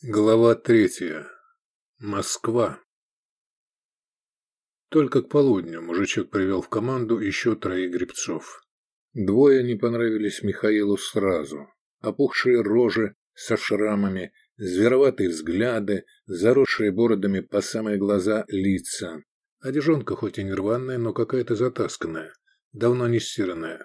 Глава третья. Москва. Только к полудню мужичок привел в команду еще троих гребцов. Двое не понравились Михаилу сразу. Опухшие рожи со шрамами, звероватые взгляды, заросшие бородами по самые глаза лица. Одежонка хоть и не рваная, но какая-то затасканная, давно не стиранная.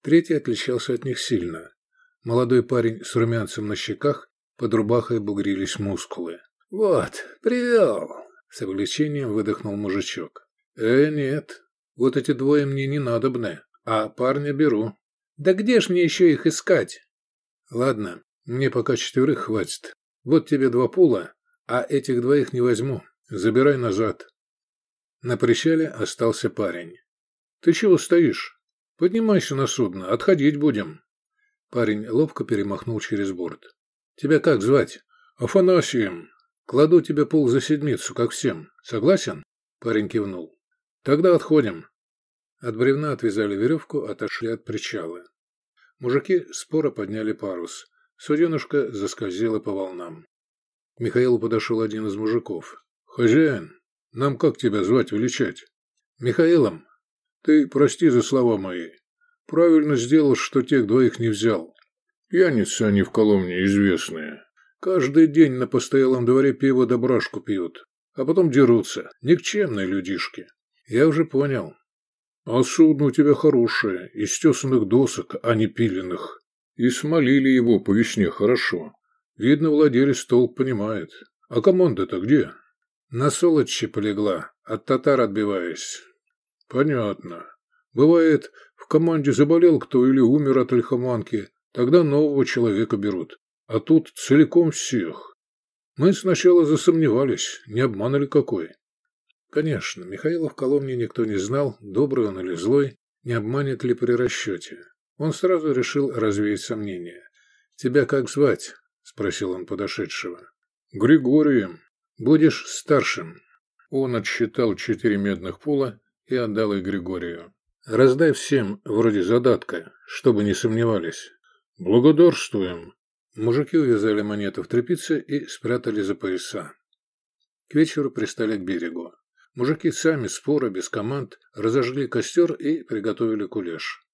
Третий отличался от них сильно. Молодой парень с румянцем на щеках под рубахой бугрились мускулы. «Вот, привел!» — с облегчением выдохнул мужичок. «Э, нет, вот эти двое мне не надобны, а парня беру». «Да где ж мне еще их искать?» «Ладно, мне пока четверых хватит. Вот тебе два пула, а этих двоих не возьму. Забирай назад». На причале остался парень. «Ты чего стоишь? Поднимайся на судно, отходить будем». Парень ловко перемахнул через борт. Тебя как звать? Афанасием. Кладу тебе пол за седмицу, как всем. Согласен? Парень кивнул. Тогда отходим. От бревна отвязали веревку, отошли от причала. Мужики споро подняли парус. Суденушка заскользила по волнам. К Михаилу подошел один из мужиков. «Хозяин, нам как тебя звать величать?» «Михаилом». «Ты прости за слова мои. Правильно сделал, что тех двоих не взял. Пьяницы они в Коломне известные. Каждый день на постоялом дворе пиво да брашку пьют, а потом дерутся. Никчемные людишки. Я уже понял. А судно у тебя хорошее, из тесанных досок, а не пиленных. И смолили его по весне хорошо. Видно, владелец толк понимает. А команда-то где? На солодче полегла, от татар отбиваясь. Понятно. Бывает, в команде заболел кто или умер от лихоманки, Тогда нового человека берут. А тут целиком всех. Мы сначала засомневались, не обманывали какой. Конечно, Михаила в Коломне никто не знал, добрый он или злой, не обманет ли при расчете. Он сразу решил развеять сомнения. «Тебя как звать?» – спросил он подошедшего. «Григорием. Будешь старшим». Он отсчитал четыре медных пула и отдал их Григорию. «Раздай всем, вроде задатка, чтобы не сомневались». «Благодарствуем!» Мужики увязали монеты в тряпице и спрятали за пояса. К вечеру пристали к берегу. Мужики сами, споро, без команд, разожгли костер и приготовили кулеш.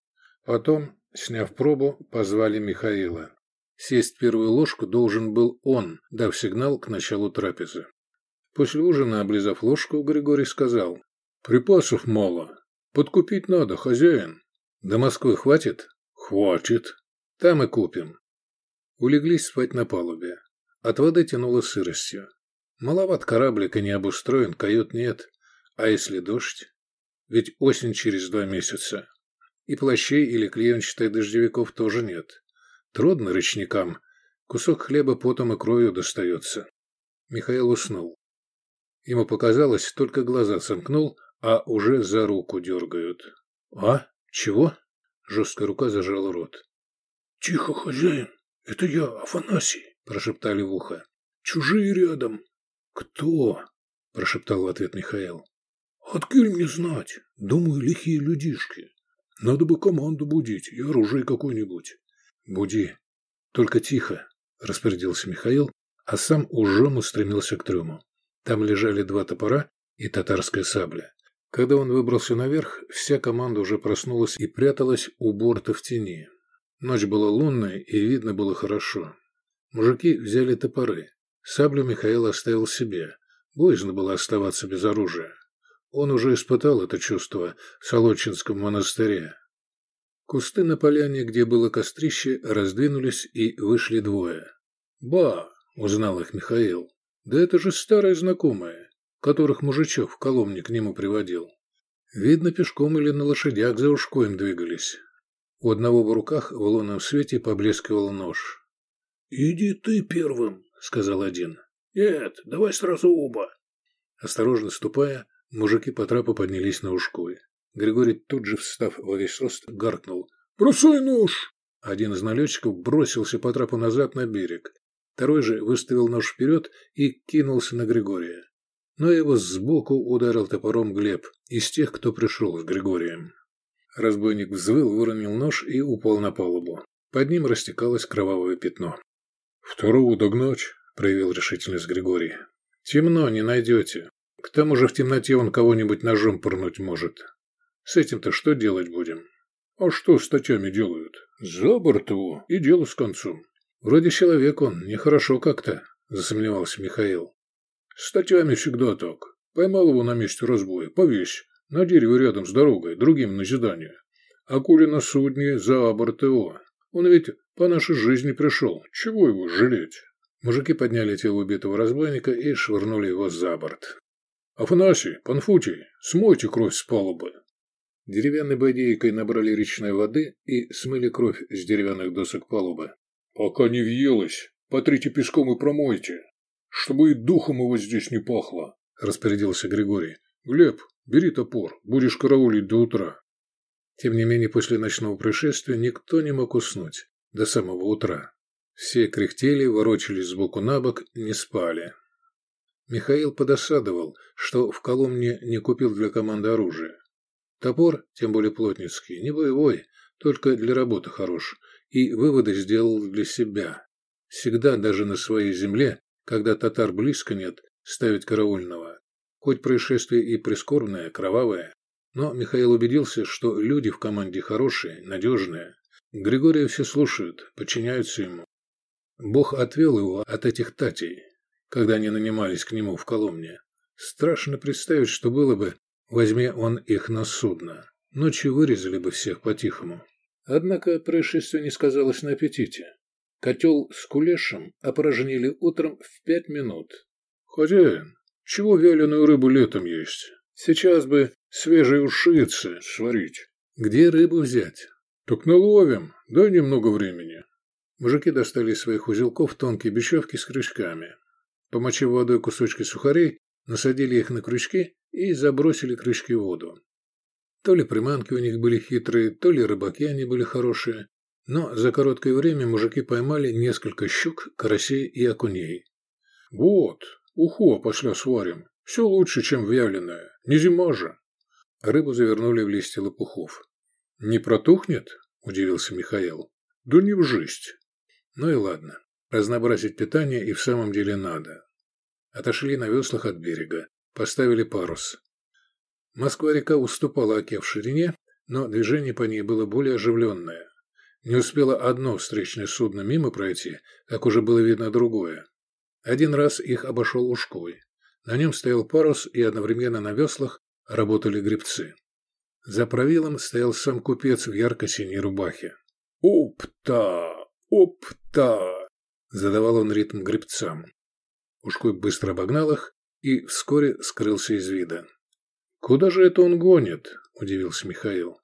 Потом, сняв пробу, позвали Михаила. Сесть первую ложку должен был он, дав сигнал к началу трапезы. После ужина, облизав ложку, Григорий сказал, «Припасов мало. Подкупить надо, хозяин. До Москвы хватит?» «Хватит», там и купим. Улеглись спать на палубе. От воды тянуло сыростью. Маловат кораблик и не обустроен, кают нет. А если дождь? Ведь осень через два месяца. И плащей или клеенчатой дождевиков тоже нет. Трудно речникам. Кусок хлеба потом и кровью достается. Михаил уснул. Ему показалось, только глаза сомкнул, а уже за руку дергают. «А? Чего?» Жесткая рука зажала рот. «Тихо, хозяин, это я, Афанасий», – прошептали в ухо. «Чужие рядом». «Кто?» – прошептал в ответ Михаил. «Откель мне знать? Думаю, лихие людишки. Надо бы команду будить и оружие какое-нибудь». «Буди. Только тихо», – распорядился Михаил, а сам ужом устремился к трюму. Там лежали два топора и татарская сабля. Когда он выбрался наверх, вся команда уже проснулась и пряталась у борта в тени. Ночь была лунная, и видно было хорошо. Мужики взяли топоры. Саблю Михаил оставил себе. Боязно было оставаться без оружия. Он уже испытал это чувство в Солодчинском монастыре. Кусты на поляне, где было кострище, раздвинулись и вышли двое. «Ба!» — узнал их Михаил. «Да это же старые знакомые, которых мужичок в Коломне к нему приводил. Видно, пешком или на лошадях за ушкоем двигались. У одного в руках в лунном свете поблескивал нож. «Иди ты первым», — сказал один. «Нет, давай сразу оба». Осторожно ступая, мужики по трапу поднялись на ушкуй. Григорий тут же, встав во весь рост, гаркнул. «Бросай нож!» Один из налетчиков бросился по трапу назад на берег. Второй же выставил нож вперед и кинулся на Григория. Но его сбоку ударил топором Глеб, из тех, кто пришел с Григорием. Разбойник взвыл, выронил нож и упал на палубу. Под ним растекалось кровавое пятно. «Второго догнать!» – проявил решительность Григорий. «Темно, не найдете. К тому же в темноте он кого-нибудь ножом пырнуть может. С этим-то что делать будем?» «А что с статьями делают? За борт его, и дело с концом». «Вроде человек он, нехорошо как-то», – засомневался Михаил. «С статьями всегда так. Поймал его на месте разбоя, повесь, на дереве рядом с дорогой, другим назидание. А коли на судне за борт его, он ведь по нашей жизни пришел, чего его жалеть?» Мужики подняли тело убитого разбойника и швырнули его за борт. «Афанасий, Панфутий, смойте кровь с палубы!» Деревянной бодейкой набрали речной воды и смыли кровь с деревянных досок палубы. «Пока не въелось, потрите песком и промойте, чтобы и духом его здесь не пахло», – распорядился Григорий. «Глеб, бери топор, будешь караулить до утра». Тем не менее, после ночного происшествия никто не мог уснуть до самого утра. Все кряхтели, ворочались сбоку на бок, не спали. Михаил подосадовал, что в Коломне не купил для команды оружие. Топор, тем более плотницкий, не боевой, только для работы хорош, и выводы сделал для себя. Всегда, даже на своей земле, когда татар близко нет, ставить караульного. Хоть происшествие и прискорбное, кровавое, но Михаил убедился, что люди в команде хорошие, надежные. Григория все слушают, подчиняются ему. Бог отвел его от этих татей, когда они нанимались к нему в Коломне. Страшно представить, что было бы, возьми он их на судно. Ночью вырезали бы всех по-тихому. Однако происшествие не сказалось на аппетите. Котел с кулешем опорожнили утром в пять минут. «Хозяин, чего вяленую рыбу летом есть? Сейчас бы свежие ушицы сварить». «Где рыбу взять?» «Так наловим, дай немного времени». Мужики достали из своих узелков тонкие бечевки с крючками. Помочив водой кусочки сухарей, насадили их на крючки и забросили крючки в воду. То ли приманки у них были хитрые, то ли рыбаки они были хорошие, но за короткое время мужики поймали несколько щук, карасей и окуней. «Вот, уху опосля сварим. Все лучше, чем вяленое. Не зима же». Рыбу завернули в листья лопухов. «Не протухнет?» – удивился Михаил. «Да не в жизнь. Ну и ладно. Разнообразить питание и в самом деле надо. Отошли на веслах от берега. Поставили парус. Москва-река уступала Оке в ширине, но движение по ней было более оживленное. Не успело одно встречное судно мимо пройти, как уже было видно другое. Один раз их обошел Ушкой. На нем стоял парус, и одновременно на веслах работали гребцы. За правилом стоял сам купец в ярко-синей рубахе. «Опта!» «Опта!» – задавал он ритм гребцам. Ушкой быстро обогнал их и вскоре скрылся из вида. «Куда же это он гонит?» – удивился Михаил.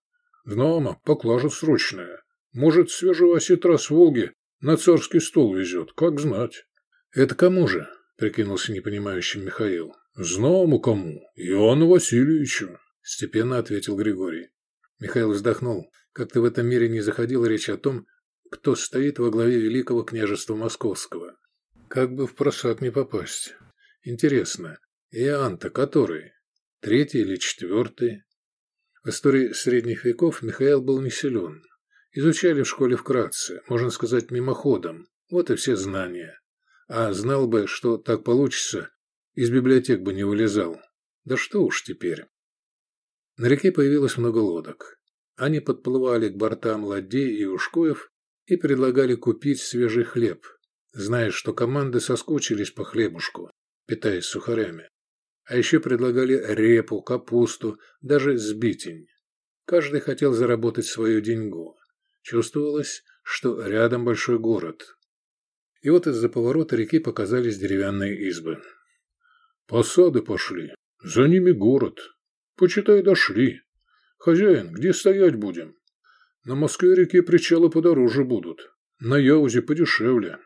«Знамо, поклажа срочная. Может, свежего осетра с Волги на царский стол везет, как знать». «Это кому же?» – прикинулся непонимающим Михаил. «Знамо кому. Иоанну Васильевичу», – степенно ответил Григорий. Михаил вздохнул. Как-то в этом мире не заходила речь о том, кто стоит во главе Великого княжества Московского. Как бы в просак не попасть. Интересно, Иоанн-то который? Третий или четвертый? В истории средних веков Михаил был не силен. Изучали в школе вкратце, можно сказать, мимоходом. Вот и все знания. А знал бы, что так получится, из библиотек бы не вылезал. Да что уж теперь. На реке появилось много лодок. Они подплывали к бортам ладей и ушкоев и предлагали купить свежий хлеб, зная, что команды соскучились по хлебушку, питаясь сухарями. А еще предлагали репу, капусту, даже сбитень. Каждый хотел заработать свою деньгу. Чувствовалось, что рядом большой город. И вот из-за поворота реки показались деревянные избы. «Посады пошли. За ними город. Почитай, дошли. Хозяин, где стоять будем?» На Москве-реке причалы подороже будут. На Яузе подешевле.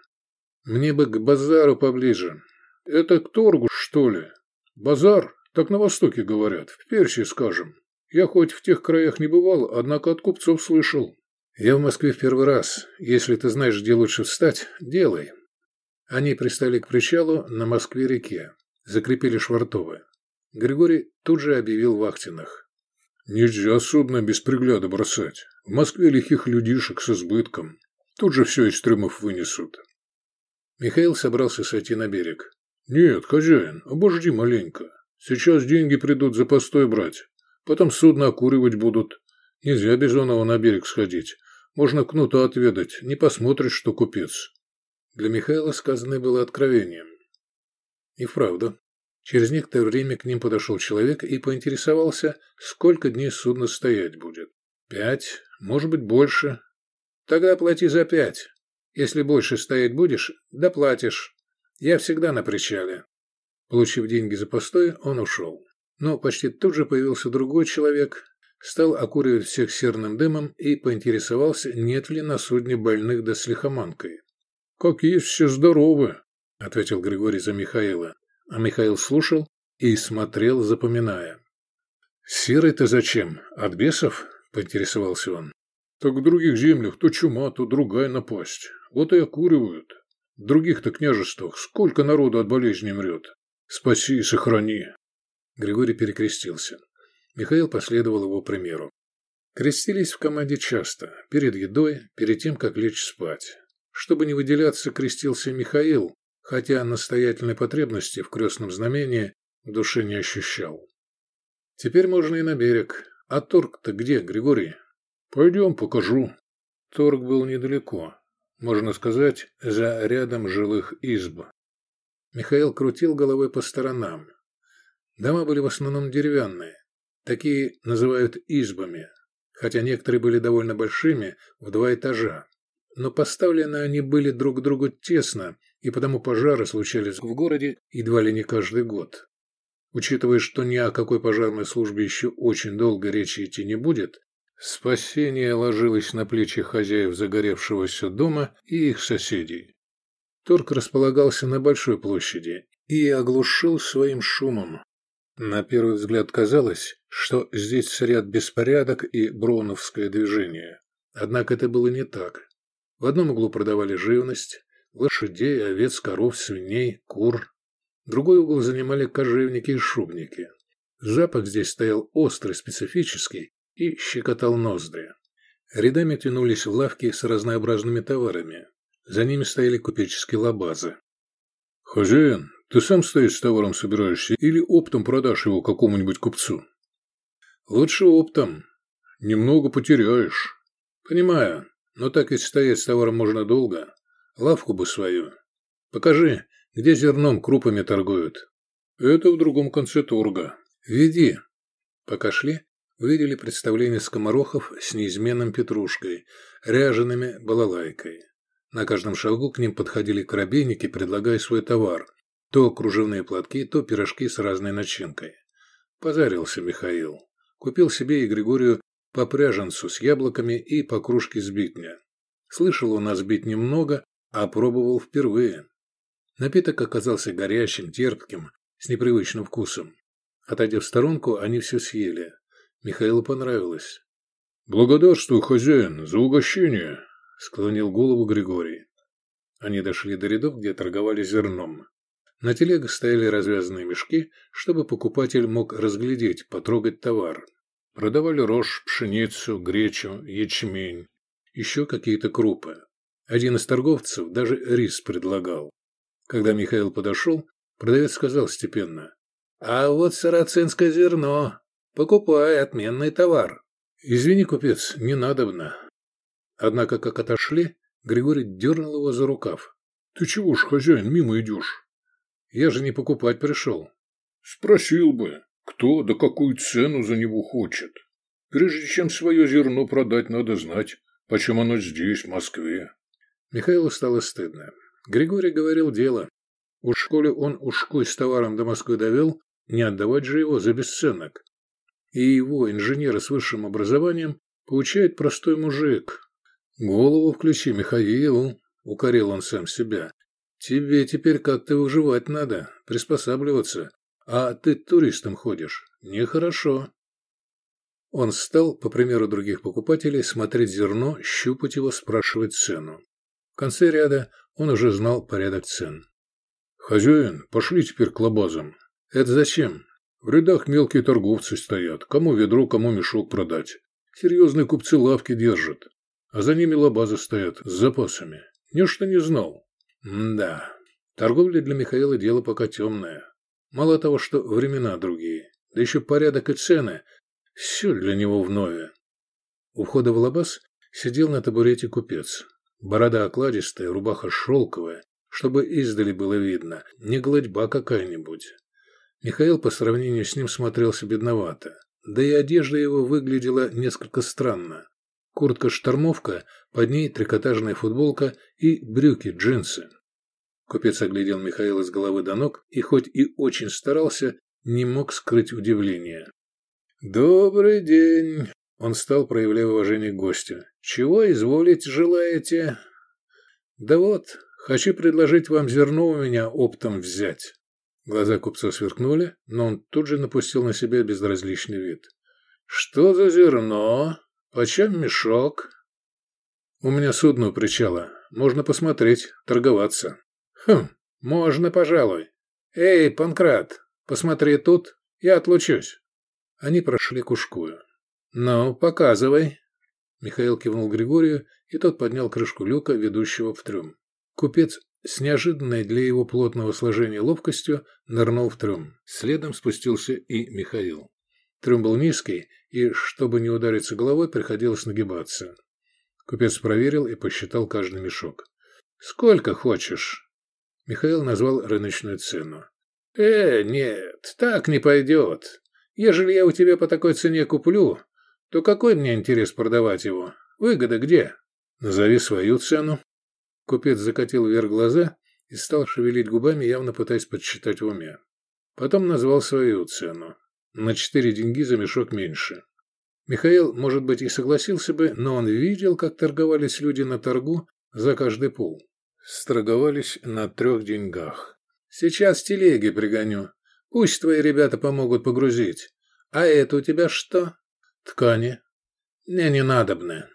Мне бы к базару поближе. Это к торгу, что ли? Базар? Так на Востоке говорят. В Персии, скажем. Я хоть в тех краях не бывал, однако от купцов слышал. Я в Москве в первый раз. Если ты знаешь, где лучше встать, делай. Они пристали к причалу на Москве-реке. Закрепили швартовы. Григорий тут же объявил вахтенных. Нельзя судно без пригляда бросать. В Москве лихих людишек с избытком. Тут же все из трюмов вынесут. Михаил собрался сойти на берег. «Нет, хозяин, обожди маленько. Сейчас деньги придут за постой брать. Потом судно окуривать будут. Нельзя Бизонова на берег сходить. Можно кнута отведать, не посмотришь, что купец». Для Михаила сказанное было откровением. И вправду. Через некоторое время к ним подошел человек и поинтересовался, сколько дней судно стоять будет. «Пять, может быть, больше». «Тогда плати за пять. Если больше стоять будешь, доплатишь. Я всегда на причале». Получив деньги за постой, он ушел. Но почти тут же появился другой человек, стал окуривать всех серным дымом и поинтересовался, нет ли на судне больных да с лихоманкой. «Как есть, все здоровы», — ответил Григорий за Михаила. А Михаил слушал и смотрел, запоминая. «Серый-то зачем? От бесов?» — поинтересовался он. «Так в других землях то чума, то другая напасть. Вот и окуривают. В других-то княжествах сколько народу от болезни мрет. Спаси и сохрани!» Григорий перекрестился. Михаил последовал его примеру. Крестились в команде часто, перед едой, перед тем, как лечь спать. Чтобы не выделяться, крестился Михаил, хотя настоятельной потребности в крестном знамении в душе не ощущал. Теперь можно и на берег. А торг-то где, Григорий? Пойдем, покажу. Торг был недалеко. Можно сказать, за рядом жилых изб. Михаил крутил головой по сторонам. Дома были в основном деревянные. Такие называют избами, хотя некоторые были довольно большими, в два этажа. Но поставлены они были друг к другу тесно, и потому пожары случались в городе едва ли не каждый год. Учитывая, что ни о какой пожарной службе еще очень долго речи идти не будет, спасение ложилось на плечи хозяев загоревшегося дома и их соседей. Торг располагался на большой площади и оглушил своим шумом. На первый взгляд казалось, что здесь царят беспорядок и броуновское движение. Однако это было не так. В одном углу продавали живность, лошадей, овец, коров, свиней, кур. Другой угол занимали кожевники и шубники. Запах здесь стоял острый, специфический и щекотал ноздри. Рядами тянулись лавки с разнообразными товарами. За ними стояли купеческие лабазы. «Хозяин, ты сам стоять с товаром собираешься или оптом продашь его какому-нибудь купцу?» «Лучше оптом. Немного потеряешь». «Понимаю, но так и стоять с товаром можно долго. Лавку бы свою. Покажи, где зерном крупами торгуют. Это в другом конце торга. Веди. Пока шли, увидели представление скоморохов с неизменным петрушкой, ряжеными балалайкой. На каждом шагу к ним подходили коробейники, предлагая свой товар. То кружевные платки, то пирожки с разной начинкой. Позарился Михаил. Купил себе и Григорию по пряженцу с яблоками и по кружке сбитня. Слышал он о сбитне много, а пробовал впервые. Напиток оказался горячим, терпким, с непривычным вкусом. Отойдя в сторонку, они все съели. Михаилу понравилось. «Благодарствую, хозяин, за угощение!» — склонил голову Григорий. Они дошли до рядов, где торговали зерном. На телегах стояли развязанные мешки, чтобы покупатель мог разглядеть, потрогать товар. Продавали рожь, пшеницу, гречу, ячмень, еще какие-то крупы. Один из торговцев даже рис предлагал. Когда Михаил подошел, продавец сказал степенно. «А вот сарацинское зерно. Покупай, отменный товар». «Извини, купец, не надобно». Однако, как отошли, Григорий дернул его за рукав. «Ты чего ж, хозяин, мимо идешь?» «Я же не покупать пришел». «Спросил бы, кто да какую цену за него хочет. Прежде чем свое зерно продать, надо знать, почему оно здесь, в Москве». Михаилу стало стыдно. Григорий говорил дело. Уж коли он ушкой с товаром до Москвы довел, не отдавать же его за бесценок. И его, инженера с высшим образованием, получает простой мужик. «Голову включи, Михаил», — укорил он сам себя. «Тебе теперь как-то выживать надо, приспосабливаться. А ты туристом ходишь. Нехорошо». Он стал, по примеру других покупателей, смотреть зерно, щупать его, спрашивать цену. В конце ряда он уже знал порядок цен. «Хозяин, пошли теперь к лабазам». «Это зачем?» «В рядах мелкие торговцы стоят. Кому ведро, кому мешок продать. Серьезные купцы лавки держат. А за ними лабазы стоят с запасами. Нечто не знал». «Да, Торговля для Михаила дело пока темное. Мало того, что времена другие, да еще порядок и цены. Все для него вновь. У входа в лабаз сидел на табурете купец. Борода окладистая, рубаха шелковая, чтобы издали было видно, не гладьба какая-нибудь. Михаил по сравнению с ним смотрелся бедновато, да и одежда его выглядела несколько странно. Куртка-штормовка, под ней трикотажная футболка и брюки-джинсы. Купец оглядел Михаила с головы до ног и, хоть и очень старался, не мог скрыть удивление. «Добрый день!» Он стал, проявляя уважение к гостю. «Чего изволить желаете?» «Да вот, хочу предложить вам зерно у меня оптом взять». Глаза купца сверкнули, но он тут же напустил на себя безразличный вид. «Что за зерно? Почем мешок?» «У меня судно у причала. Можно посмотреть, торговаться». «Хм, можно, пожалуй. Эй, Панкрат, посмотри тут, я отлучусь». Они прошли к ушкую. «Ну, показывай». Михаил кивнул Григорию, и тот поднял крышку люка, ведущего в трюм. Купец с неожиданной для его плотного сложения ловкостью нырнул в трюм. Следом спустился и Михаил. Трюм был низкий, и, чтобы не удариться головой, приходилось нагибаться. Купец проверил и посчитал каждый мешок. «Сколько хочешь?» Михаил назвал рыночную цену. «Э, нет, так не пойдет. Ежели я у тебя по такой цене куплю, то какой мне интерес продавать его? Выгода где? Назови свою цену. Купец закатил вверх глаза и стал шевелить губами, явно пытаясь подсчитать в уме. Потом назвал свою цену. На четыре деньги за мешок меньше. Михаил, может быть, и согласился бы, но он видел, как торговались люди на торгу за каждый пул. Сторговались на трех деньгах. «Сейчас телеги пригоню. Пусть твои ребята помогут погрузить. А это у тебя что?» Ткани. Не, не надобны.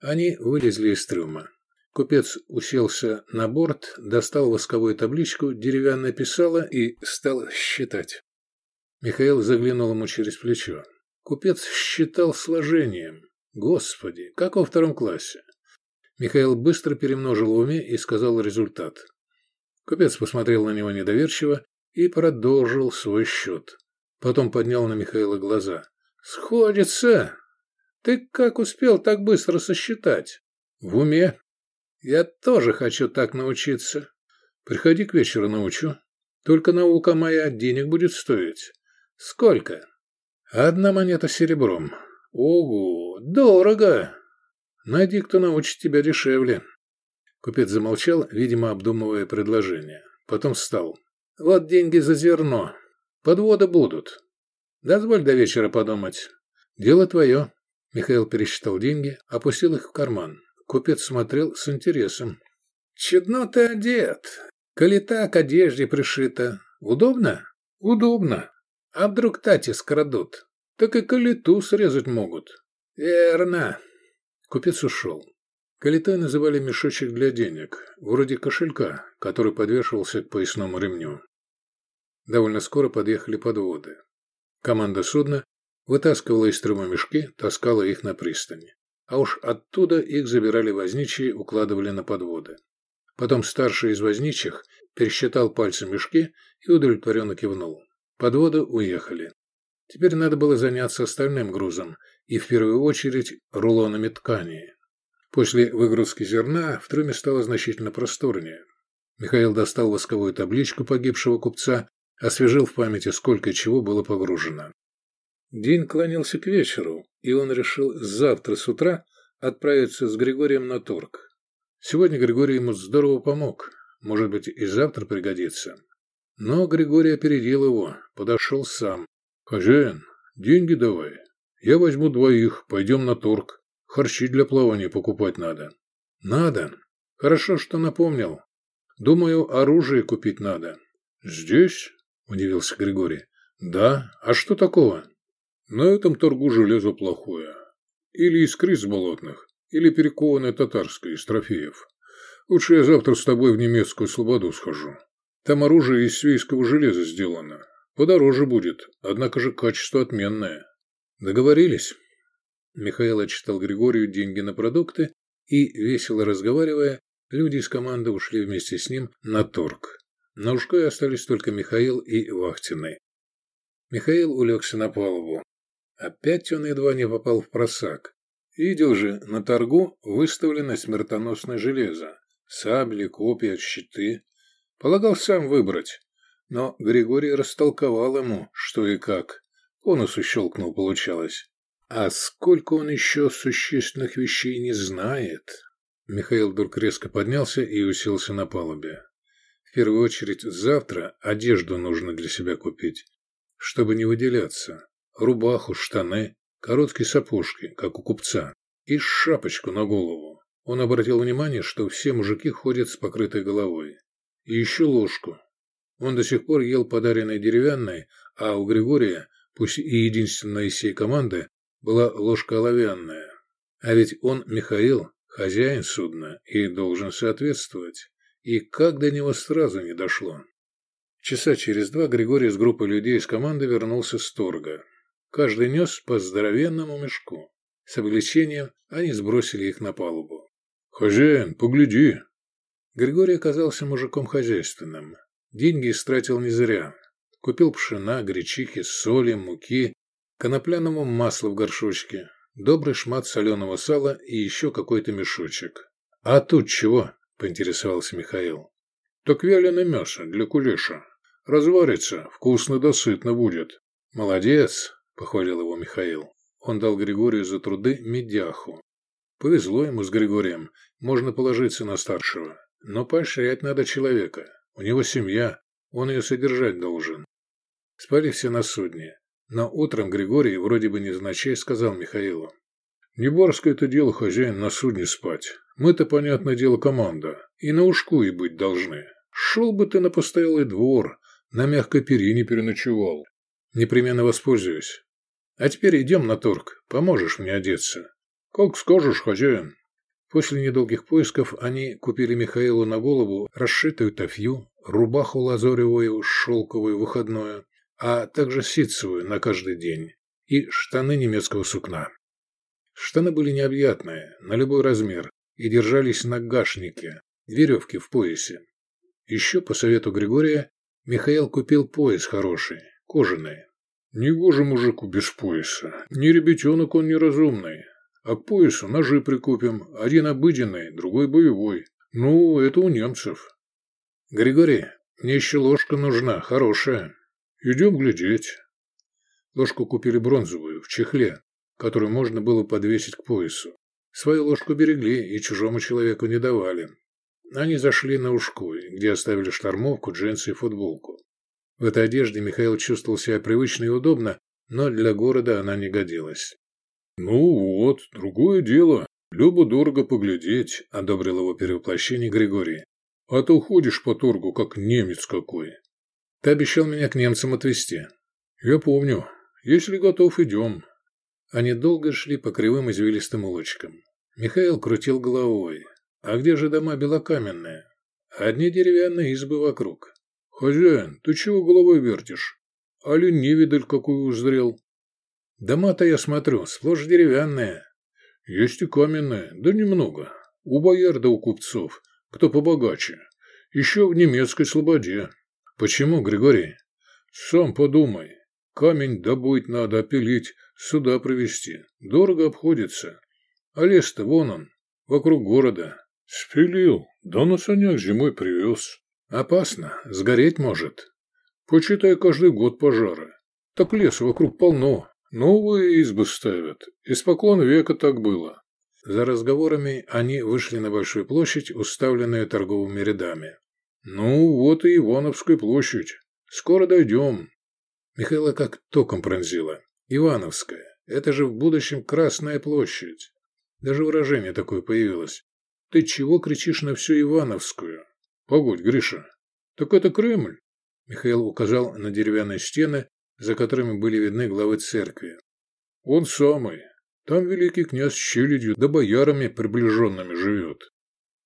Они вылезли из трюма. Купец уселся на борт, достал восковую табличку, деревянное писало и стал считать. Михаил заглянул ему через плечо. Купец считал сложением. Господи, как во втором классе. Михаил быстро перемножил в уме и сказал результат. Купец посмотрел на него недоверчиво и продолжил свой счет. Потом поднял на Михаила глаза. «Сходится. Ты как успел так быстро сосчитать?» «В уме. Я тоже хочу так научиться. Приходи к вечеру научу. Только наука моя денег будет стоить. Сколько?» «Одна монета серебром. Ого, дорого. Найди, кто научит тебя дешевле». Купец замолчал, видимо, обдумывая предложение. Потом встал. «Вот деньги за зерно. Подводы будут. Дозволь до вечера подумать. Дело твое. Михаил пересчитал деньги, опустил их в карман. Купец смотрел с интересом. Чудно ты одет. Калита к одежде пришита. Удобно? Удобно. А вдруг тати скрадут? Так и калиту срезать могут. Верно. Купец ушел. Калитой называли мешочек для денег, вроде кошелька, который подвешивался к поясному ремню. Довольно скоро подъехали подводы. Команда судна вытаскивала из трюма мешки, таскала их на пристани. А уж оттуда их забирали возничие, укладывали на подводы. Потом старший из возничих пересчитал пальцем мешки и удовлетворенно кивнул. Подводы уехали. Теперь надо было заняться остальным грузом, и в первую очередь рулонами ткани. После выгрузки зерна в трюме стало значительно просторнее. Михаил достал восковую табличку погибшего купца освежил в памяти, сколько чего было погружено. День клонился к вечеру, и он решил завтра с утра отправиться с Григорием на торг. Сегодня Григорий ему здорово помог, может быть, и завтра пригодится. Но Григорий опередил его, подошел сам. «Хозяин, деньги давай. Я возьму двоих, пойдем на торг. Харчи для плавания покупать надо». «Надо. Хорошо, что напомнил. Думаю, оружие купить надо». «Здесь?» удивился Григорий. Да? А что такого? На этом торгу железо плохое. Или из крыс болотных, или перекованное татарское из трофеев. Лучше я завтра с тобой в немецкую слободу схожу. Там оружие из свейского железа сделано. Подороже будет, однако же качество отменное. Договорились? Михаил отчитал Григорию деньги на продукты, и, весело разговаривая, люди из команды ушли вместе с ним на торг. На ушкой остались только Михаил и Вахтиной. Михаил улегся на палубу. Опять он едва не попал в просак. Видел же, на торгу выставлено смертоносное железо. Сабли, копья, щиты. Полагал сам выбрать. Но Григорий растолковал ему, что и как. Конусу щелкнул, получалось. А сколько он еще существенных вещей не знает? Михаил вдруг резко поднялся и уселся на палубе. В первую очередь, завтра одежду нужно для себя купить чтобы не выделяться. Рубаху, штаны, короткие сапожки, как у купца, и шапочку на голову. Он обратил внимание, что все мужики ходят с покрытой головой. И еще ложку. Он до сих пор ел подаренной деревянной, а у Григория, пусть и единственной из всей команды, была ложка оловянная. А ведь он, Михаил, хозяин судна и должен соответствовать. И как до него сразу не дошло. Часа через два Григорий с группой людей из команды вернулся с торга. Каждый нес по здоровенному мешку. С облегчением они сбросили их на палубу. «Хозяин, погляди!» Григорий оказался мужиком хозяйственным. Деньги истратил не зря. Купил пшена, гречихи, соли, муки, конопляному масла в горшочке, добрый шмат соленого сала и еще какой-то мешочек. «А тут чего?» – поинтересовался Михаил. «Так вяленое мясо для кулеша», Разварится, вкусно да сытно будет. Молодец, похвалил его Михаил. Он дал Григорию за труды медяху. Повезло ему с Григорием, можно положиться на старшего. Но поощрять надо человека. У него семья, он ее содержать должен. Спали все на судне. Но утром Григорий, вроде бы незначай, сказал Михаилу. «Не барское это дело хозяин на судне спать. Мы-то, понятное дело, команда. И на ушку и быть должны. Шел бы ты на постоялый двор, на мягкой перине переночевал. Непременно воспользуюсь. А теперь идем на торг. Поможешь мне одеться. Как скажешь, хозяин. После недолгих поисков они купили Михаилу на голову расшитую тафью, рубаху лазоревую, шелковую выходную, а также ситцевую на каждый день и штаны немецкого сукна. Штаны были необъятные, на любой размер, и держались на гашнике, веревке в поясе. Еще, по совету Григория, Михаил купил пояс хороший, кожаный. Негоже мужику без пояса. Не ребятенок он неразумный. А к поясу ножи прикупим. Один обыденный, другой боевой. Ну, это у немцев. Григорий, мне еще ложка нужна, хорошая. Идем глядеть. Ложку купили бронзовую, в чехле, которую можно было подвесить к поясу. Свою ложку берегли и чужому человеку не давали. Они зашли на Ушкуй, где оставили штормовку, джинсы и футболку. В этой одежде Михаил чувствовал себя привычно и удобно, но для города она не годилась. «Ну вот, другое дело. Любо дорого поглядеть», – одобрил его перевоплощение Григорий. «А то ходишь по торгу, как немец какой». «Ты обещал меня к немцам отвезти». «Я помню. Если готов, идем». Они долго шли по кривым извилистым улочкам. Михаил крутил головой. А где же дома белокаменные? Одни деревянные избы вокруг. Хозяин, ты чего головой вертишь? Али невидаль какую узрел? Дома-то я смотрю, сплошь деревянные. Есть и каменные, да немного. У бояр да у купцов, кто побогаче. Еще в немецкой слободе. Почему, Григорий? Сам подумай. Камень добыть надо, опилить, сюда привезти. Дорого обходится. А лес-то вон он, вокруг города. Спилил, да на санях зимой привез. Опасно, сгореть может. Почитай каждый год пожары. Так лес вокруг полно. Новые избы ставят. Испокон века так было. За разговорами они вышли на большую площадь, уставленную торговыми рядами. «Ну, вот и Ивановская площадь. Скоро дойдем». Михаила как током пронзила. «Ивановская. Это же в будущем Красная площадь». Даже выражение такое появилось. Ты чего кричишь на всю Ивановскую? Погодь, Гриша. Так это Кремль. Михаил указал на деревянные стены, за которыми были видны главы церкви. Он самый. Там великий князь с челядью да боярами приближенными живет.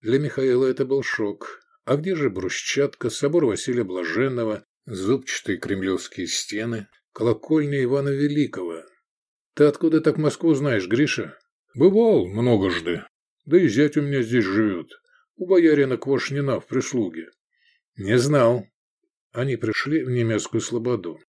Для Михаила это был шок. А где же брусчатка, собор Василия Блаженного, зубчатые кремлевские стены, колокольня Ивана Великого? Ты откуда так Москву знаешь, Гриша? Бывал многожды. Да и зять у меня здесь живет. У боярина Квашнина в прислуге. Не знал. они пришли в немецкую слободу.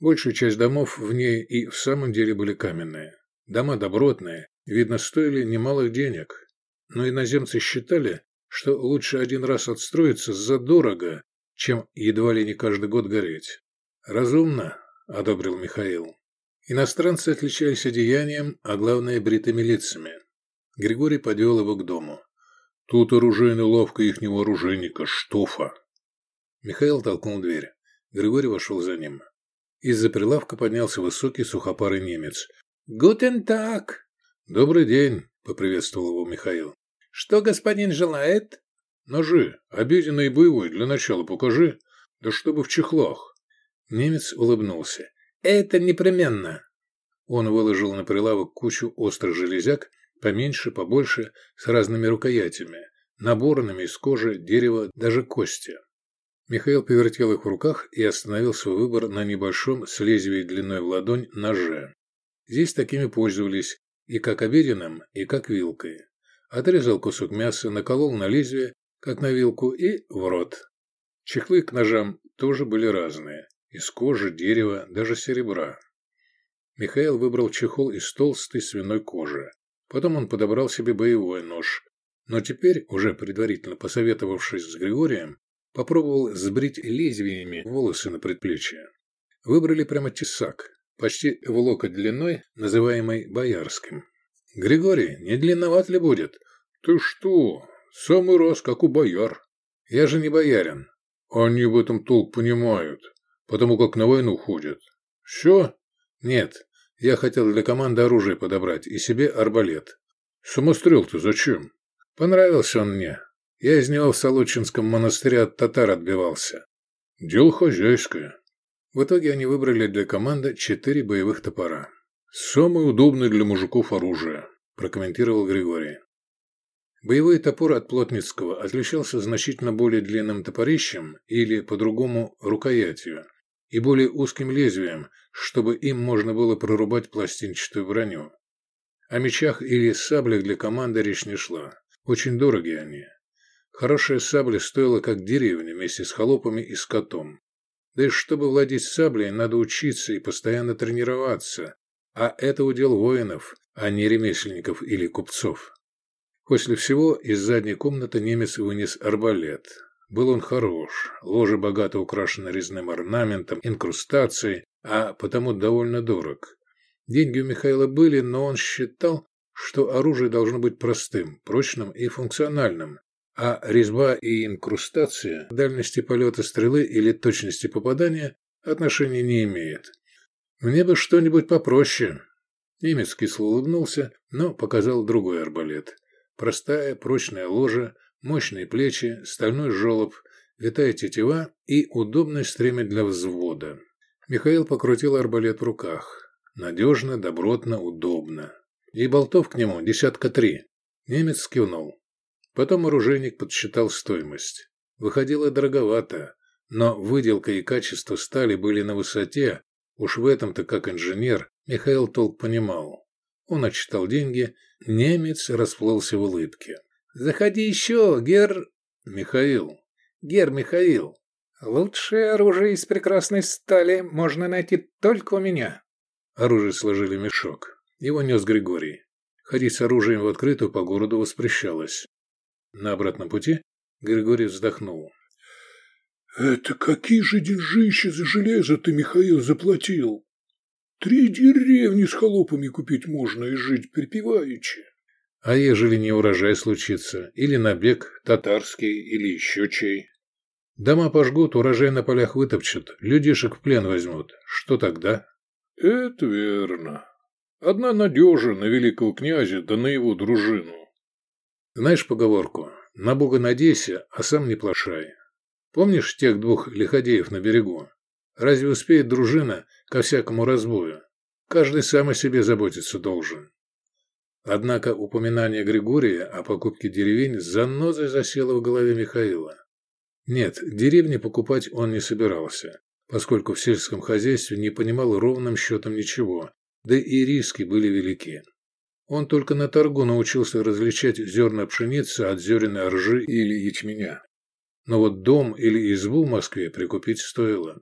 Большая часть домов в ней и в самом деле были каменные. Дома добротные, видно, стоили немалых денег. Но иноземцы считали, что лучше один раз отстроиться задорого, чем едва ли не каждый год гореть. «Разумно», – одобрил Михаил. Иностранцы отличались одеянием, а главное – бритыми лицами. Григорий подвел его к дому. «Тут оружейная лавка ихнего оружейника, Штофа». Михаил толкнул дверь. Григорий вошел за ним. Из-за прилавка поднялся высокий сухопарый немец. «Гутен так!» «Добрый день!» – поприветствовал его Михаил. «Что господин желает?» «Ножи, обеденный и боевой, для начала покажи. Да чтобы в чехлах». Немец улыбнулся. «Это непременно!» Он выложил на прилавок кучу острых железяк, поменьше, побольше, с разными рукоятями, наборными из кожи, дерева, даже кости. Михаил повертел их в руках и остановил свой выбор на небольшом с лезвием длиной в ладонь ноже. Здесь такими пользовались и как обеденным, и как вилкой. Отрезал кусок мяса, наколол на лезвие, как на вилку, и в рот. Чехлы к ножам тоже были разные. Из кожи, дерева, даже серебра. Михаил выбрал чехол из толстой свиной кожи. Потом он подобрал себе боевой нож. Но теперь, уже предварительно посоветовавшись с Григорием, Попробовал сбрить лезвиями волосы на предплечье. Выбрали прямо тесак, почти в локоть длиной, называемый боярским. «Григорий, не длинноват ли будет?» «Ты что? Самый раз, как у бояр». «Я же не боярин». «Они в этом толк понимают, потому как на войну ходят». «Все?» «Нет, я хотел для команды оружие подобрать и себе арбалет». «Самострел-то зачем?» «Понравился он мне. Я из него в Солочинском монастыре от татар отбивался. Дело хозяйское. В итоге они выбрали для команды четыре боевых топора. «Самое удобное для мужиков оружие», – прокомментировал Григорий. Боевой топор от Плотницкого отличался значительно более длинным топорищем или, по-другому, рукоятью, и более узким лезвием, чтобы им можно было прорубать пластинчатую броню. О мечах или саблях для команды речь не шла. Очень дорогие они. Хорошая сабля стоила как деревня вместе с холопами и скотом. Да и чтобы владеть саблей, надо учиться и постоянно тренироваться. А это удел воинов, а не ремесленников или купцов. После всего из задней комнаты немец вынес арбалет. Был он хорош, ложе богато украшено резным орнаментом, инкрустацией, а потому довольно дорог. Деньги у Михаила были, но он считал, что оружие должно быть простым, прочным и функциональным, а резьба и инкрустация дальности полета стрелы или точности попадания отношения не имеет. Мне бы что-нибудь попроще. Немец кисло улыбнулся, но показал другой арбалет. Простая, прочная ложа, мощные плечи, стальной желоб, витая тетива и удобное стремя для взвода. Михаил покрутил арбалет в руках. Надежно, добротно, удобно. И болтов к нему десятка три. Немец кивнул. Потом оружейник подсчитал стоимость. Выходило дороговато, но выделка и качество стали были на высоте. Уж в этом-то, как инженер, Михаил толк понимал. Он отчитал деньги, немец расплылся в улыбке. «Заходи еще, Гер...» «Михаил». «Гер Михаил, лучшее оружие из прекрасной стали можно найти только у меня». Оружие сложили в мешок. Его нес Григорий. Ходить с оружием в открытую по городу воспрещалось. На обратном пути Григорий вздохнул. «Это какие же деньжища за железо ты, Михаил, заплатил? Три деревни с холопами купить можно и жить припеваючи». «А ежели не урожай случится, или набег татарский, или еще чей?» «Дома пожгут, урожай на полях вытопчут, людишек в плен возьмут. Что тогда?» «Это верно. Одна надежа на великого князя да на его дружину. Знаешь поговорку «На Бога надейся, а сам не плашай». Помнишь тех двух лиходеев на берегу? Разве успеет дружина ко всякому разбою? Каждый сам о себе заботиться должен. Однако упоминание Григория о покупке деревень с занозой засело в голове Михаила. Нет, деревни покупать он не собирался, поскольку в сельском хозяйстве не понимал ровным счетом ничего, да и риски были велики. Он только на торгу научился различать зерна пшеницы от зерен ржи или ячменя. Но вот дом или избу в Москве прикупить стоило.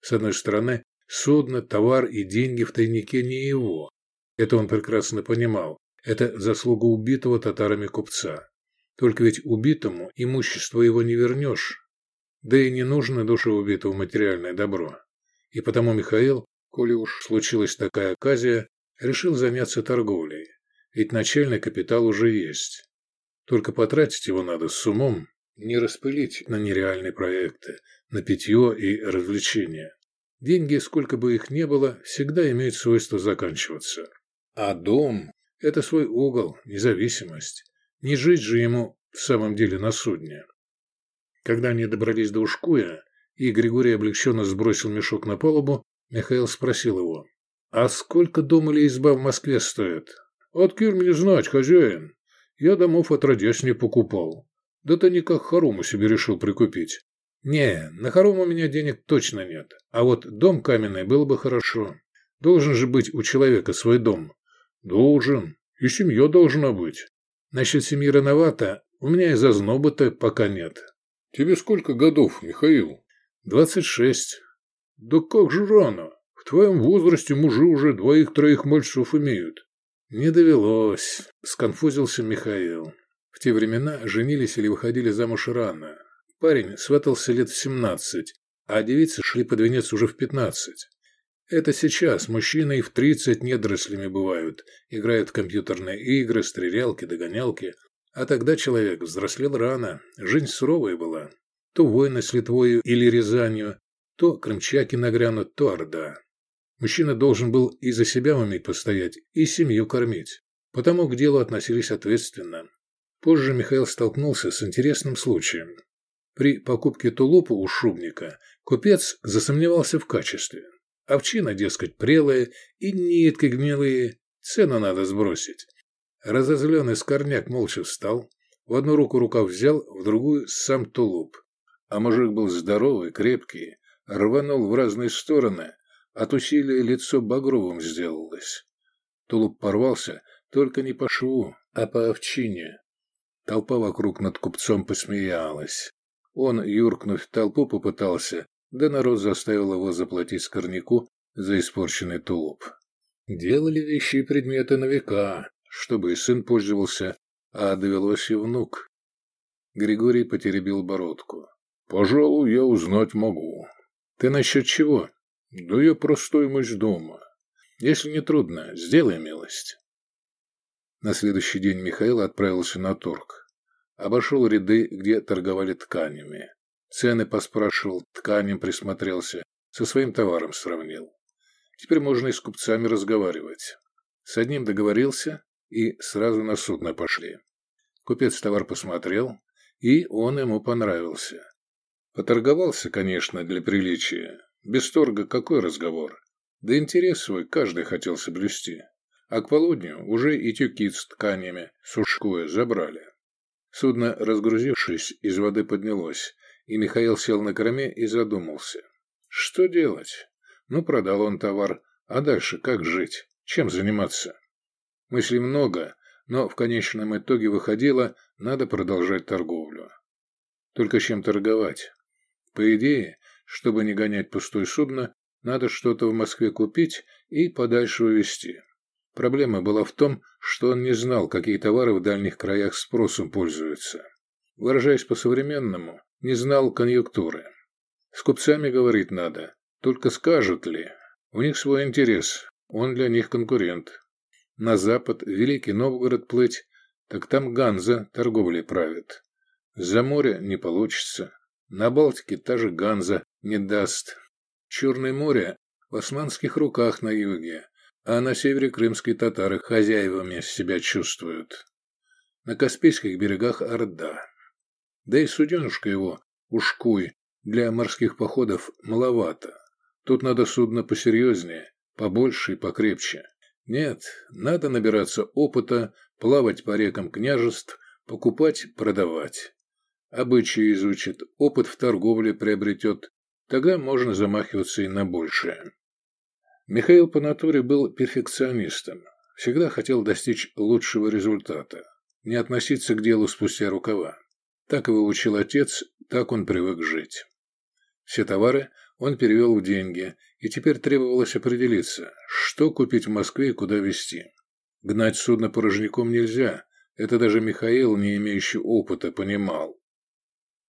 С одной стороны, судно, товар и деньги в тайнике не его. Это он прекрасно понимал. Это заслуга убитого татарами купца. Только ведь убитому имущество его не вернешь. Да и не нужно душе убитого материальное добро. И потому Михаил, коли уж случилась такая оказия, решил заняться торговлей. Ведь начальный капитал уже есть. Только потратить его надо с умом, не распылить на нереальные проекты, на питье и развлечения. Деньги, сколько бы их ни было, всегда имеют свойство заканчиваться. А дом – это свой угол, независимость. Не жить же ему в самом деле на судне. Когда они добрались до Ушкуя, и Григорий облегченно сбросил мешок на палубу, Михаил спросил его, «А сколько дом или изба в Москве стоит?» «Откель мне знать, хозяин. Я домов отродясь не покупал. Да ты никак хорому себе решил прикупить. Не, на хором у меня денег точно нет. А вот дом каменный было бы хорошо. Должен же быть у человека свой дом. Должен. И семья должна быть. Насчет семьи рановато. У меня и зазноба-то пока нет. Тебе сколько годов, Михаил? Двадцать шесть. Да как же рано. В твоем возрасте мужи уже двоих-троих мальцев имеют. Не довелось, сконфузился Михаил. В те времена женились или выходили замуж рано. Парень сватался лет в семнадцать, а девицы шли под венец уже в пятнадцать. Это сейчас мужчины и в тридцать недорослями бывают, играют в компьютерные игры, стрелялки, догонялки. А тогда человек взрослел рано, жизнь суровая была. То войны с Литвою или Рязанью, то крымчаки нагрянут, то Орда. Мужчина должен был и за себя уметь постоять, и семью кормить. Потому к делу относились ответственно. Позже Михаил столкнулся с интересным случаем. При покупке тулупа у шубника купец засомневался в качестве. Овчина, дескать, прелая и нитки гнилые, цену надо сбросить. Разозленный скорняк молча встал, в одну руку рукав взял, в другую сам тулуп. А мужик был здоровый, крепкий, рванул в разные стороны, от усилия лицо багровым сделалось. Тулуп порвался, только не по шву, а по овчине. Толпа вокруг над купцом посмеялась. Он, юркнув в толпу, попытался, да народ заставил его заплатить скорняку за испорченный тулуп. Делали вещи и предметы на века, чтобы и сын пользовался, а довелось и внук. Григорий потеребил бородку. «Пожалуй, я узнать могу». «Ты насчет чего?» «Да я про стоимость дома. Если не трудно, сделай милость». На следующий день Михаил отправился на торг. Обошел ряды, где торговали тканями. Цены поспрашивал, тканям присмотрелся, со своим товаром сравнил. Теперь можно и с купцами разговаривать. С одним договорился, и сразу на судно пошли. Купец товар посмотрел, и он ему понравился. Поторговался, конечно, для приличия. Без торга какой разговор? Да интерес свой каждый хотел соблюсти. А к полудню уже и тюки с тканями, сушкуя, забрали. Судно, разгрузившись, из воды поднялось, и Михаил сел на корме и задумался. Что делать? Ну, продал он товар, а дальше как жить? Чем заниматься? Мыслей много, но в конечном итоге выходило, надо продолжать торговлю. Только чем торговать? По идее, чтобы не гонять пустое судно, надо что-то в Москве купить и подальше увезти. Проблема была в том, что он не знал, какие товары в дальних краях спросом пользуются. Выражаясь по-современному, не знал конъюнктуры. С купцами говорить надо, только скажут ли. У них свой интерес, он для них конкурент. На запад, Великий Новгород плыть, так там Ганза торговлей правит. За море не получится. На Балтике та же Ганза не даст. Черное море в османских руках на юге, а на севере крымские татары хозяевами себя чувствуют. На Каспийских берегах Орда. Да и суденушка его, Ушкуй, для морских походов маловато. Тут надо судно посерьезнее, побольше и покрепче. Нет, надо набираться опыта, плавать по рекам княжеств, покупать, продавать. Обычаи изучит, опыт в торговле приобретет, тогда можно замахиваться и на большее. Михаил по натуре был перфекционистом. Всегда хотел достичь лучшего результата. Не относиться к делу спустя рукава. Так его учил отец, Так он привык жить. Все товары он перевел в деньги, и теперь требовалось определиться, что купить в Москве и куда везти. Гнать судно порожняком нельзя, это даже Михаил, не имеющий опыта, понимал.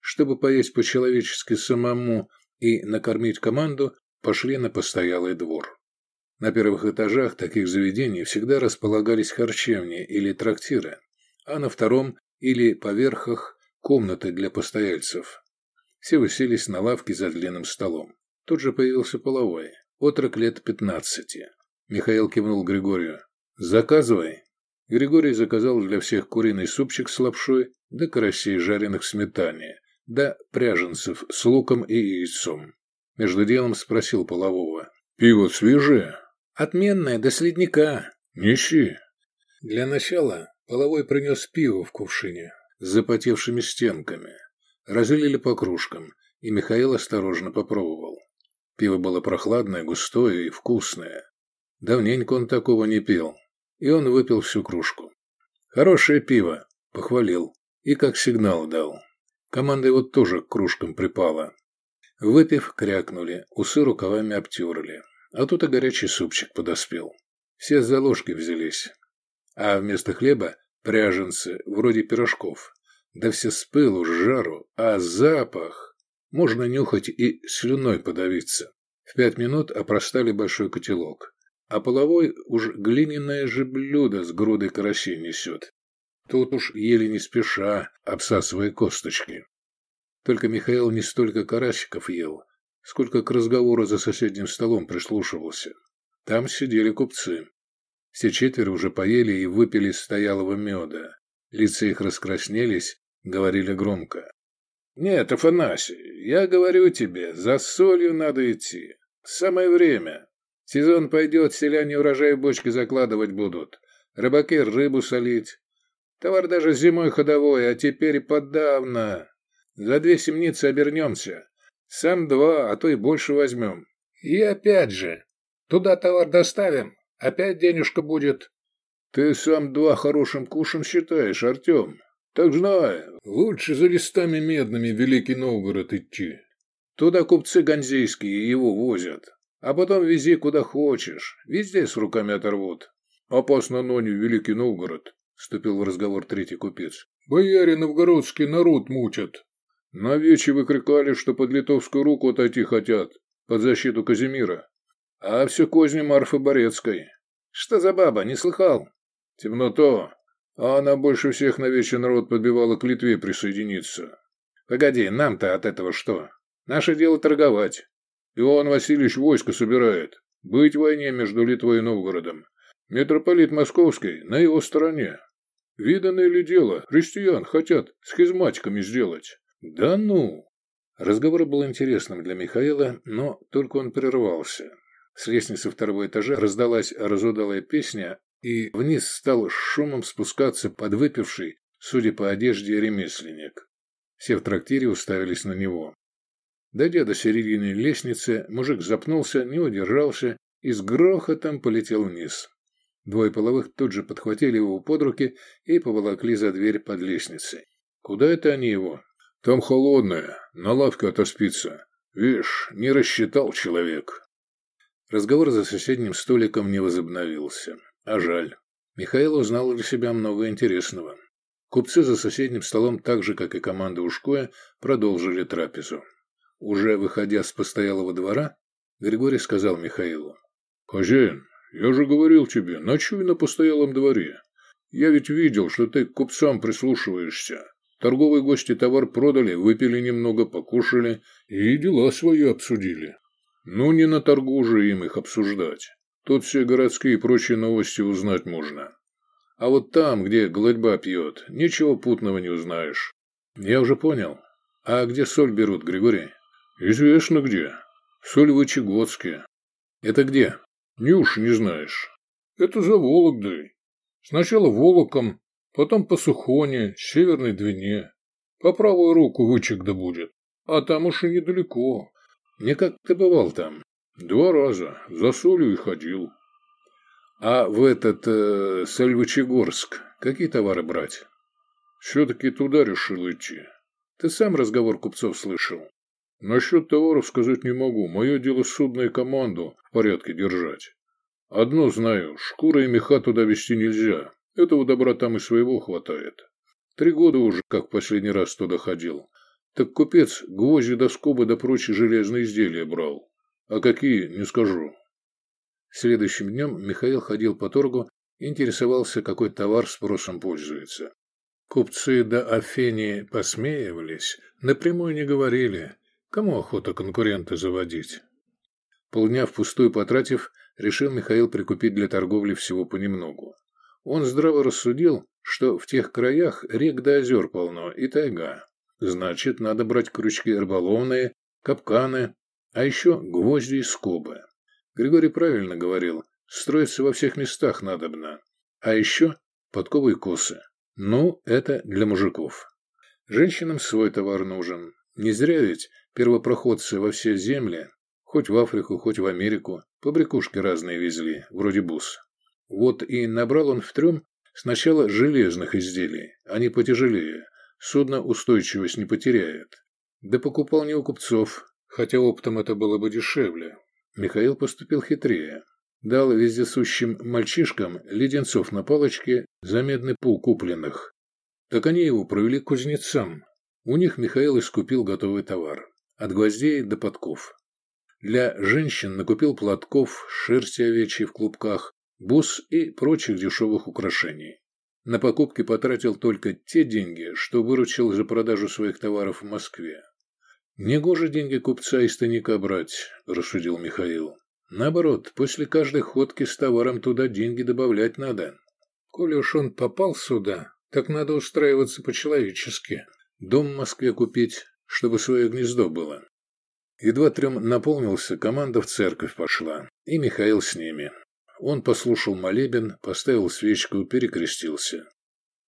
Чтобы поесть по-человечески самому и накормить команду, пошли на постоялый двор. На первых этажах таких заведений всегда располагались харчевни или трактиры, а на втором или поверхах комнаты для постояльцев. Все уселись на лавке за длинным столом. Тут же появился половой, отрок лет пятнадцати. Михаил кивнул Григорию. «Заказывай». Григорий заказал для всех куриный супчик с лапшой, да карасей, жареных в сметане, да пряженцев с луком и яйцом. Между делом спросил полового. «Пиво свежее?» «Отменное, до следника». «Неси». Для начала половой принес пиво в кувшине с запотевшими стенками. Разлили по кружкам, и Михаил осторожно попробовал. Пиво было прохладное, густое и вкусное. Давненько он такого не пил, и он выпил всю кружку. «Хорошее пиво», — похвалил, и как сигнал дал. Команда его тоже к кружкам припала. Выпив, крякнули, усы рукавами обтерли. А тут и горячий супчик подоспел. Все за ложки взялись. А вместо хлеба пряженцы, вроде пирожков. Да все с пылу, с жару, а запах! Можно нюхать и слюной подавиться. В пять минут опростали большой котелок. А половой уж глиняное же блюдо с грудой карасей несет. Тут уж еле не спеша, обсасывая косточки. Только Михаил не столько карасиков ел, сколько к разговору за соседним столом прислушивался. Там сидели купцы. Все четверо уже поели и выпили стоялого меда. Лица их раскраснелись, говорили громко. «Нет, Афанасий, я говорю тебе, за солью надо идти. Самое время. Сезон пойдет, селяне урожай в бочки закладывать будут. Рыбаки рыбу солить. Товар даже зимой ходовой, а теперь подавно. За две семницы обернемся. Сам два, а то и больше возьмем. И опять же, туда товар доставим, опять денежка будет. Ты сам два хорошим кушем считаешь, Артем. Так знай, лучше за листами медными в Великий Новгород идти. Туда купцы ганзейские его возят. А потом вези куда хочешь. Везде с руками оторвут. Опасно, но не в Великий Новгород, вступил в разговор третий купец. Бояре новгородский народ мучат. На вече выкрикали, что под литовскую руку отойти хотят, под защиту Казимира. А все козни Марфы Борецкой. Что за баба, не слыхал? Темното. А она больше всех на вече народ подбивала к Литве присоединиться. Погоди, нам-то от этого что? Наше дело торговать. Иоанн Васильевич войско собирает. Быть в войне между Литвой и Новгородом. Митрополит Московский на его стороне. Виданное ли дело, христиан хотят схизматиками сделать. «Да ну!» Разговор был интересным для Михаила, но только он прервался. С лестницы второго этажа раздалась разудалая песня, и вниз стал шумом спускаться подвыпивший, судя по одежде, ремесленник. Все в трактире уставились на него. Дойдя до середины лестницы, мужик запнулся, не удержался и с грохотом полетел вниз. Двое половых тут же подхватили его под руки и поволокли за дверь под лестницей. Куда это они его? Там холодное, на лавке отоспится. Вишь, не рассчитал человек. Разговор за соседним столиком не возобновился. А жаль. Михаил узнал для себя много интересного. Купцы за соседним столом, так же, как и команда Ушкоя, продолжили трапезу. Уже выходя с постоялого двора, Григорий сказал Михаилу. «Хозяин, я же говорил тебе, ночуй на постоялом дворе. Я ведь видел, что ты к купцам прислушиваешься. Торговые гости товар продали, выпили немного, покушали и дела свои обсудили. Ну, не на торгу же им их обсуждать. Тут все городские и прочие новости узнать можно. А вот там, где гладьба пьет, ничего путного не узнаешь. Я уже понял. А где соль берут, Григорий? Известно где. Соль в Ичегодске. Это где? Нюш не знаешь. Это за Вологдой. Сначала Волоком, потом по Сухоне, Северной Двине. По правую руку вычек да будет. А там уж и недалеко. Не как ты бывал там? Два раза. За солью и ходил. А в этот э, Сальвычегорск какие товары брать? Все-таки туда решил идти. Ты сам разговор купцов слышал. Насчет товаров сказать не могу. Мое дело судно и команду в порядке держать. Одно знаю, шкура и меха туда везти нельзя. Этого добра там и своего хватает. Три года уже, как последний раз туда ходил. Так купец гвозди до скобы да прочие железные изделия брал. А какие, не скажу. Следующим днем Михаил ходил по торгу и интересовался, какой товар спросом пользуется. Купцы до Афении посмеивались, напрямую не говорили, кому охота конкурента заводить. Полдня впустую потратив, решил Михаил прикупить для торговли всего понемногу. Он здраво рассудил, что в тех краях рек до озер полно и тайга. Значит, надо брать крючки рыболовные, капканы, а еще гвозди и скобы. Григорий правильно говорил, строиться во всех местах надобно. А еще подковы и косы. Ну, это для мужиков. Женщинам свой товар нужен. Не зря ведь первопроходцы во все земли, хоть в Африку, хоть в Америку, побрякушки разные везли, вроде бус. Вот и набрал он в трюм сначала железных изделий, они потяжелее, судно устойчивость не потеряет. Да покупал не у купцов, хотя оптом это было бы дешевле. Михаил поступил хитрее дал вездесущим мальчишкам леденцов на палочке за медный пул купленных. Так они его провели к кузнецам. У них Михаил искупил готовый товар. От гвоздей до подков. Для женщин накупил платков, шерсти овечьей в клубках, бус и прочих дешевых украшений. На покупки потратил только те деньги, что выручил за продажу своих товаров в Москве. «Негоже деньги купца из тайника брать», – рассудил Михаил. Наоборот, после каждой ходки с товаром туда деньги добавлять надо. Коли уж он попал сюда, так надо устраиваться по-человечески. Дом в Москве купить, чтобы свое гнездо было. Едва трем наполнился, команда в церковь пошла, и Михаил с ними. Он послушал молебен, поставил свечку, перекрестился.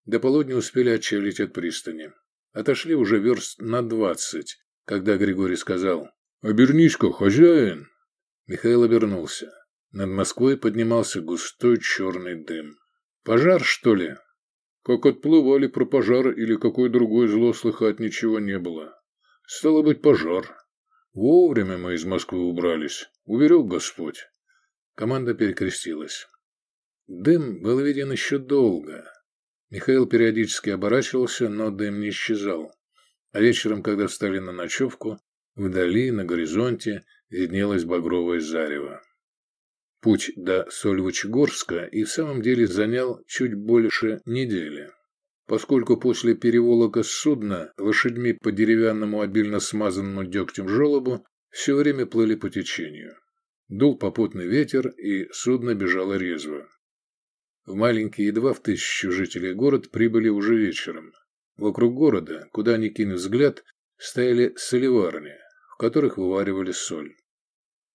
До полудня успели отчалить от пристани. Отошли уже верст на двадцать, когда Григорий сказал «Обернись-ка, хозяин!» Михаил обернулся. Над Москвой поднимался густой черный дым. «Пожар, что ли?» Как отплывали про пожар или какой другой зло слыхать ничего не было. Стало быть, пожар. Вовремя мы из Москвы убрались. Уверек Господь. Команда перекрестилась. Дым был виден еще долго. Михаил периодически оборачивался, но дым не исчезал. А вечером, когда встали на ночевку, вдали, на горизонте, виднелось багровое зарево. Путь до Сольвычегорска и в самом деле занял чуть больше недели, поскольку после переволока судна лошадьми по деревянному обильно смазанному дегтем желобу все время плыли по течению. Дул попутный ветер, и судно бежало резво. В маленький, едва в тысячу жителей город прибыли уже вечером. Вокруг города, куда ни кинь взгляд, стояли соливарни, в которых вываривали соль.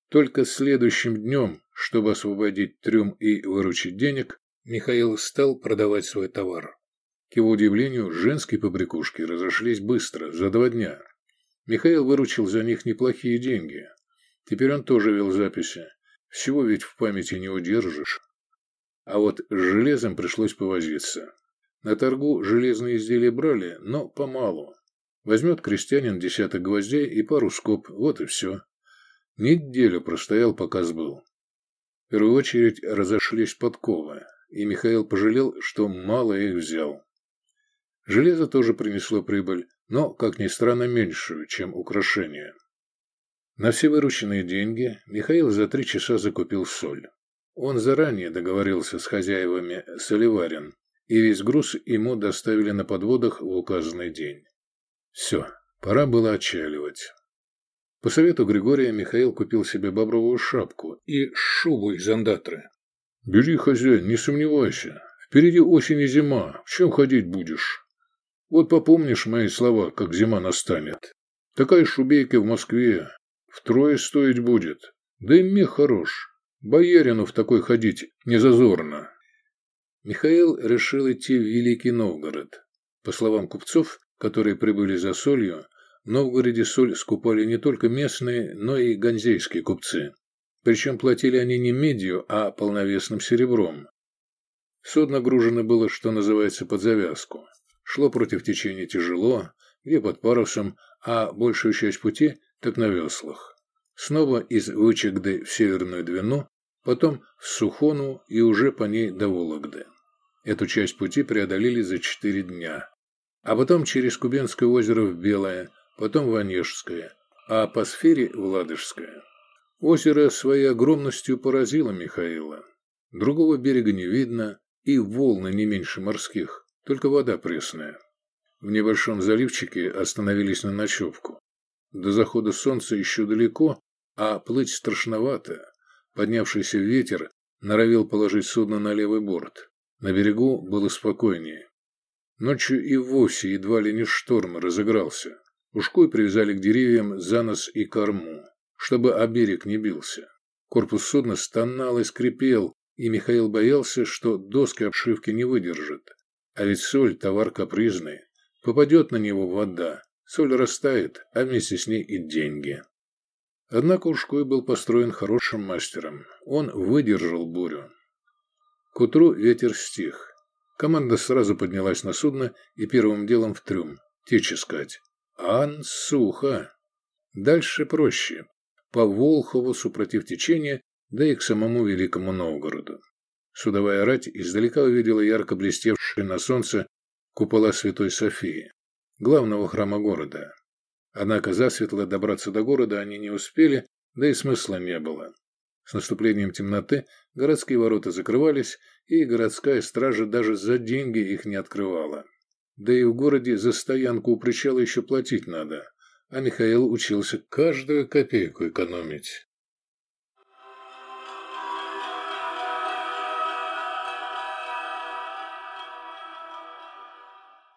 Только следующим днем, чтобы освободить трюм и выручить денег, Михаил стал продавать свой товар. К его удивлению, женские побрякушки разошлись быстро, за два дня. Михаил выручил за них неплохие деньги. Теперь он тоже вел записи. Всего ведь в памяти не удержишь. А вот с железом пришлось повозиться. На торгу железные изделия брали, но помалу. Возьмет крестьянин десяток гвоздей и пару скоб, вот и все. Неделю простоял, пока сбыл. В первую очередь разошлись подковы, и Михаил пожалел, что мало их взял. Железо тоже принесло прибыль, но, как ни странно, меньшую, чем украшение. На все вырученные деньги Михаил за три часа закупил соль. Он заранее договорился с хозяевами соливарен, и весь груз ему доставили на подводах в указанный день. Все, пора было отчаливать. По совету Григория Михаил купил себе бобровую шапку и шубу из андатры. «Бери, хозяин, не сомневайся. Впереди осень и зима. В чем ходить будешь? Вот попомнишь мои слова, как зима настанет. Такая шубейка в Москве втрое стоить будет. Да и мех хорош. Боярину в такой ходить не зазорно». Михаил решил идти в Великий Новгород. По словам купцов, которые прибыли за солью, в Новгороде соль скупали не только местные, но и ганзейские купцы. Причем платили они не медью, а полновесным серебром. Судно гружено было, что называется, под завязку. Шло против течения тяжело, где под парусом, а большую часть пути так на веслах. Снова из Вычегды в Северную Двину, потом в Сухону и уже по ней до Вологды. Эту часть пути преодолели за четыре дня. А потом через Кубенское озеро в Белое, потом в Онежское, а по сфере в Ладожское. Озеро своей огромностью поразило Михаила. Другого берега не видно, и волны не меньше морских, только вода пресная. В небольшом заливчике остановились на ночевку. До захода солнца еще далеко, а плыть страшновато. Поднявшийся ветер норовил положить судно на левый борт. На берегу было спокойнее. Ночью и вовсе едва ли не шторм разыгрался. Ушкой привязали к деревьям за нос и корму, чтобы о берег не бился. Корпус судна стонал и скрипел, и Михаил боялся, что доски обшивки не выдержат. А ведь соль – товар капризный. Попадет на него вода, соль растает, а вместе с ней и деньги. Однако Ушкой был построен хорошим мастером. Он выдержал бурю. К утру ветер стих. Команда сразу поднялась на судно и первым делом в трюм. Течь искать. Ан, сухо. Дальше проще. По Волхову, супротив течения, да и к самому Великому Новгороду. Судовая рать издалека увидела ярко блестевшие на солнце купола Святой Софии, главного храма города. Однако засветло добраться до города они не успели, да и смысла не было. С наступлением темноты городские ворота закрывались, и городская стража даже за деньги их не открывала. Да и в городе за стоянку у причала еще платить надо, а Михаил учился каждую копейку экономить.